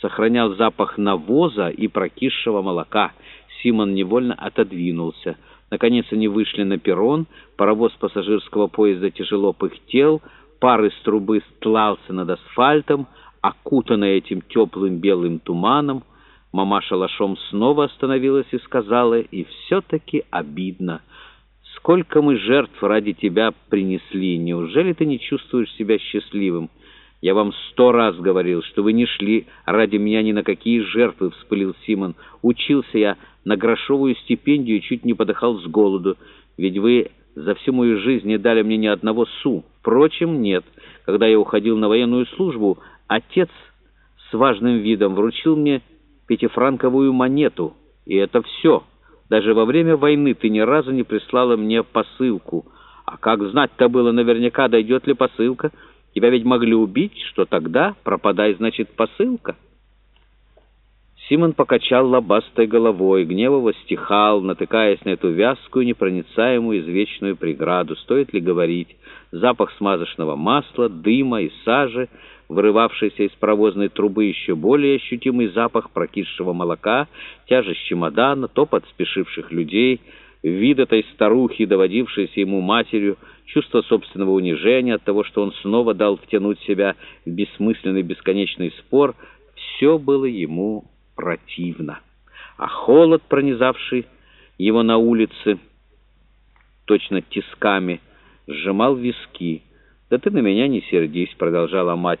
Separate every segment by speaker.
Speaker 1: сохранял запах навоза и прокисшего молока. Симон невольно отодвинулся. Наконец они вышли на перрон, паровоз пассажирского поезда тяжело пыхтел, пар из трубы стлался над асфальтом, окутанный этим теплым белым туманом. Мамаша Лашом снова остановилась и сказала, «И все-таки обидно. Сколько мы жертв ради тебя принесли, неужели ты не чувствуешь себя счастливым?» «Я вам сто раз говорил, что вы не шли ради меня ни на какие жертвы», — вспылил Симон. «Учился я на грошовую стипендию и чуть не подыхал с голоду. Ведь вы за всю мою жизнь не дали мне ни одного су. Впрочем, нет. Когда я уходил на военную службу, отец с важным видом вручил мне пятифранковую монету. И это все. Даже во время войны ты ни разу не прислала мне посылку. А как знать-то было наверняка, дойдет ли посылка?» Тебя ведь могли убить, что тогда пропадай, значит, посылка». Симон покачал лобастой головой, гневово стихал, натыкаясь на эту вязкую, непроницаемую, извечную преграду. Стоит ли говорить? Запах смазочного масла, дыма и сажи, вырывавшийся из паровозной трубы еще более ощутимый запах прокисшего молока, тяжесть чемодана, топот спешивших людей — вид этой старухи, доводившейся ему матерью, чувство собственного унижения от того, что он снова дал втянуть себя в бессмысленный бесконечный спор, все было ему противно. А холод, пронизавший его на улице, точно тисками, сжимал виски. «Да ты на меня не сердись», — продолжала мать.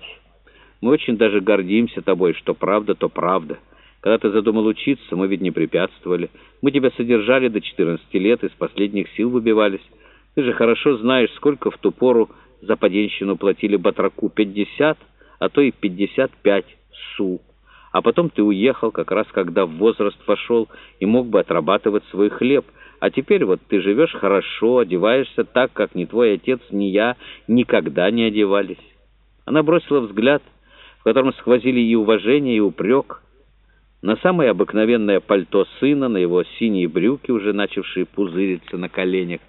Speaker 1: «Мы очень даже гордимся тобой, что правда, то правда». Когда ты задумал учиться, мы ведь не препятствовали. Мы тебя содержали до 14 лет, из последних сил выбивались. Ты же хорошо знаешь, сколько в ту пору за поденщину платили батраку 50, а то и 55 су. А потом ты уехал, как раз когда в возраст вошел и мог бы отрабатывать свой хлеб. А теперь вот ты живешь хорошо, одеваешься так, как ни твой отец, ни я никогда не одевались. Она бросила взгляд, в котором сквозили и уважение, и упрек, на самое обыкновенное пальто сына, на его синие брюки, уже начавшие пузыриться на коленях.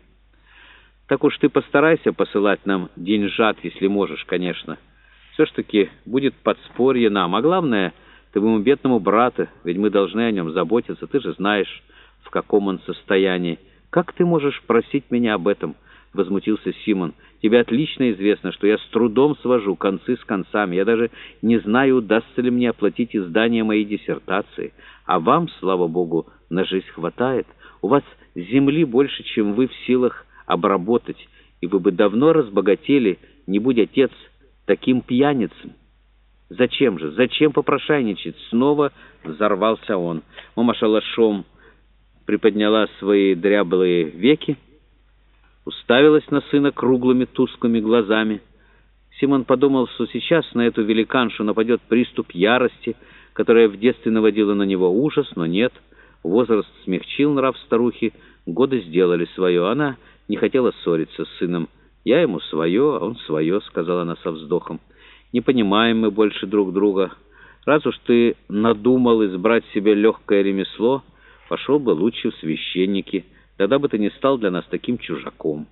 Speaker 1: Так уж ты постарайся посылать нам деньжат, если можешь, конечно. Все ж таки будет подспорье нам, а главное, твоему бедному брату, ведь мы должны о нем заботиться, ты же знаешь, в каком он состоянии. Как ты можешь просить меня об этом?» — возмутился Симон. «Тебе отлично известно, что я с трудом свожу концы с концами. Я даже не знаю, удастся ли мне оплатить издание моей диссертации. А вам, слава богу, на жизнь хватает. У вас земли больше, чем вы в силах обработать, и вы бы давно разбогатели, не будь отец таким пьяницем». «Зачем же? Зачем попрошайничать?» Снова взорвался он. Мама шалашом приподняла свои дряблые веки, уставилась на сына круглыми тусклыми глазами. Симон подумал, что сейчас на эту великаншу нападет приступ ярости, которая в детстве наводила на него ужас, но нет. Возраст смягчил нрав старухи, годы сделали свое. Она не хотела ссориться с сыном. «Я ему свое, а он свое», — сказала она со вздохом. «Не понимаем мы больше друг друга. Раз уж ты надумал избрать себе легкое ремесло, пошел бы лучше в священники». Тогда бы ты не стал для нас таким чужаком».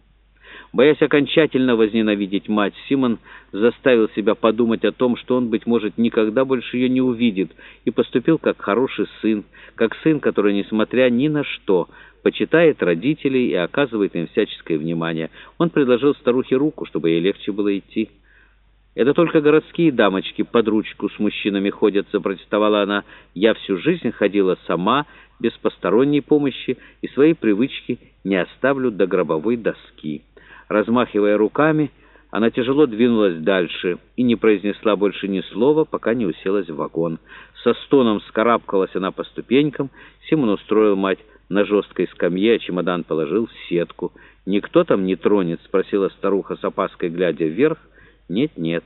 Speaker 1: Боясь окончательно возненавидеть мать, Симон заставил себя подумать о том, что он, быть может, никогда больше ее не увидит, и поступил как хороший сын, как сын, который, несмотря ни на что, почитает родителей и оказывает им всяческое внимание. Он предложил старухе руку, чтобы ей легче было идти. «Это только городские дамочки под ручку с мужчинами ходят», — запротестовала она. «Я всю жизнь ходила сама, без посторонней помощи, и свои привычки не оставлю до гробовой доски». Размахивая руками, она тяжело двинулась дальше и не произнесла больше ни слова, пока не уселась в вагон. Со стоном скарабкалась она по ступенькам, Симон устроил мать на жесткой скамье, а чемодан положил в сетку. «Никто там не тронет?» — спросила старуха с опаской, глядя вверх. «Нет-нет».